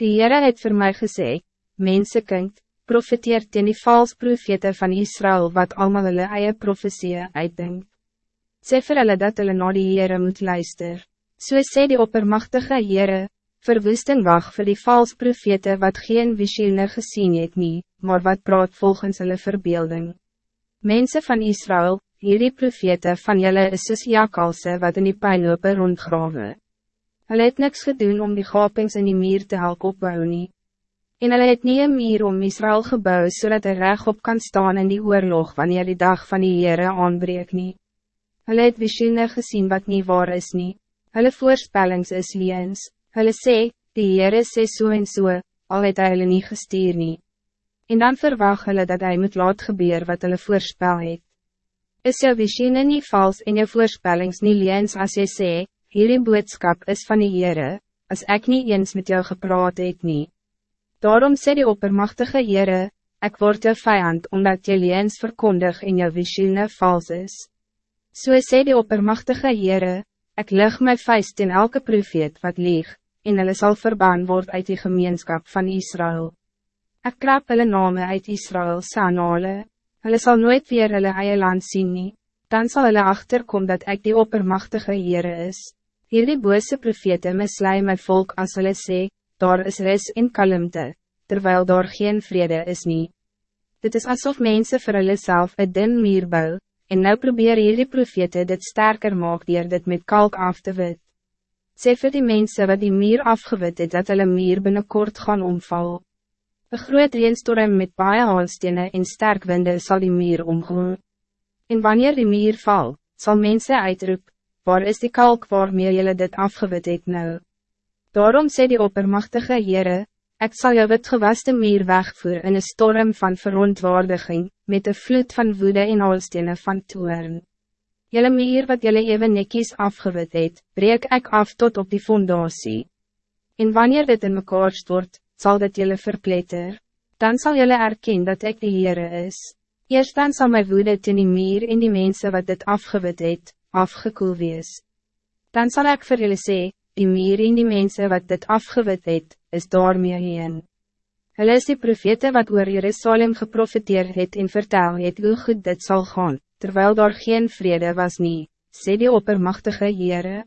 Die Heere het voor mij gesê, Mensekind, profiteer teen die vals profete van Israël wat allemaal hulle eie profetie uitdenk. Sê vir hulle dat hulle na die Heere moet luister. So sê die oppermachtige Heere, verwoesting wacht vir die vals profete wat geen visioene gezien het nie, maar wat praat volgens hulle verbeelding. Mensen van Israël, hierdie profete van julle is soos jakalse wat in die pijnlope rondgrawe. Hulle het niks gedoen om die gapings in die muur te help opbouw nie. En hulle het nie een muur om Israël gebouw zodat so er op kan staan in die oorlog wanneer die dag van die Heere aanbreek nie. Hulle het visioene gezien wat niet waar is nie. Hulle voorspellings is liens. Hulle sê, die Heere sê so en so, al het hy hulle nie gestuur nie. En dan verwacht hulle dat hij moet laat gebeur wat hulle voorspel het. Is jou visioene nie vals en jou voorspellings nie liens as jy sê, hierdie boodskap is van die Heere, as ek niet eens met jou gepraat het nie. Daarom sê die oppermachtige Heere, ek word jou vijand omdat jy liens verkondig en jou visioene vals is. So sê die oppermachtige Heere, ek lig my vuist in elke profeet wat lieg, en hulle sal verbaan word uit die gemeenschap van Israël. Ek krap hulle name uit Israël sanale, hulle sal nooit weer hulle eie land sien nie, dan zal hulle achterkom dat ik die oppermachtige Heere is. Hierdie bose profete mislei my volk as hulle sê, daar is res en kalmte, terwijl daar geen vrede is nie. Dit is alsof mensen vir hulle self een din muur bou, en nou probeer hierdie profete dit sterker maak dier dit met kalk af te wit. Sê vir die mensen wat die muur afgewit het dat hulle muur binnenkort gaan omval. Een groot reenstorm met baie haalstene en sterk winde zal die muur omgaan. En wanneer die muur val, zal mensen uitroep, waar is die kalk waarmee jullie dit afgewit het nou? Daarom sê die oppermachtige Heere, ik zal jou wit gewaste meer wegvoer in een storm van verontwaardiging, met een vloed van woede en alstene van toern. Jelle meer wat jelle even nekkies afgewit het, breek ik af tot op die fondatie. En wanneer dit in mekaar stort, zal dit jelle verpletter. Dan zal jelle erkennen dat ik de Heere is. Eerst dan zal mijn woede ten die meer in die mensen wat dit afgewit het, afgekoel wees. Dan zal ik voor jullie zeggen, die meer in die mensen wat dit afgewit het, is daarmee heen. Hulle is die profete wat oor Jerusalem geprofiteer het en vertel het hoe goed dit zal gaan, terwijl daar geen vrede was nie, sê die oppermachtige Heere.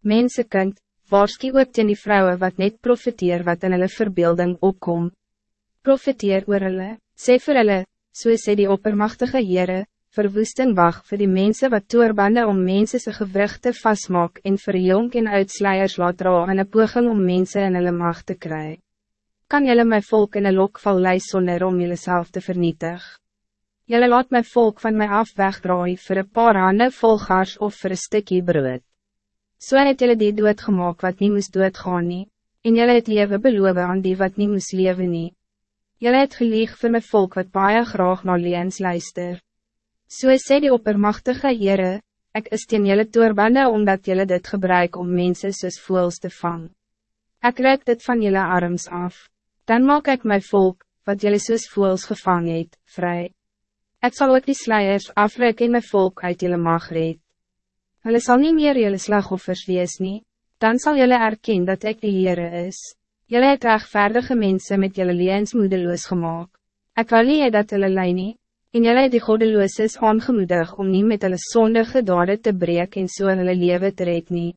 Mensekind, waarskie ook ten die vrouwen wat net profiteer wat in hulle verbeelding opkom. Profiteer oor hulle, sê vir hulle, so sê die oppermachtige Heere, verwoesting wacht voor die mensen wat toerbanden om mensen se gewrichte vastmaak en vir jonk en uitsleiers laat dra en een poging om mensen in hulle macht te krijgen. Kan jullie mijn volk in een lokval lei sonder om jullie zelf te vernietig? Jullie laat mijn volk van mij af wegdraai voor een paar handen vol gars of voor een stukje brood. So het jullie die dood gemaakt wat niet moest doodgaan nie, en jullie het leven beloven aan die wat niet moest leven nie. Jullie het gelieg voor mijn volk wat baie graag naar liens luister. So sê die oppermachtige Heere, ik is teen jylle toorbande omdat jylle dit gebruik om mensen soos voels te vang. Ik reik dit van jylle arms af, dan maak ik mijn volk, wat jylle soos voels gevang het, vry. Ek sal ook die sluiers afreik en my volk uit jylle mag red. Hulle sal nie meer jylle slagoffers wees nie, dan zal jylle erken dat ik de Heere is. Jylle het rechtvaardige mensen met jylle leens moedeloos gemaakt. Ek wil nie dat hulle lei nie, En jylle het die godelooses aangemoedig om niet met hulle sondige dade te breek en so hulle leven te red nie.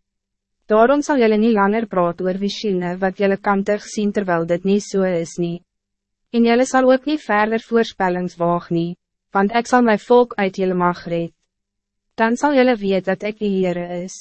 Daarom zal jylle niet langer praat oor visioene wat jylle kantig sien terwijl dit niet so is nie. En jylle sal ook niet verder voorspellings waag nie, want ik zal mijn volk uit jylle mag red. Dan zal jylle weet dat ik die Heere is.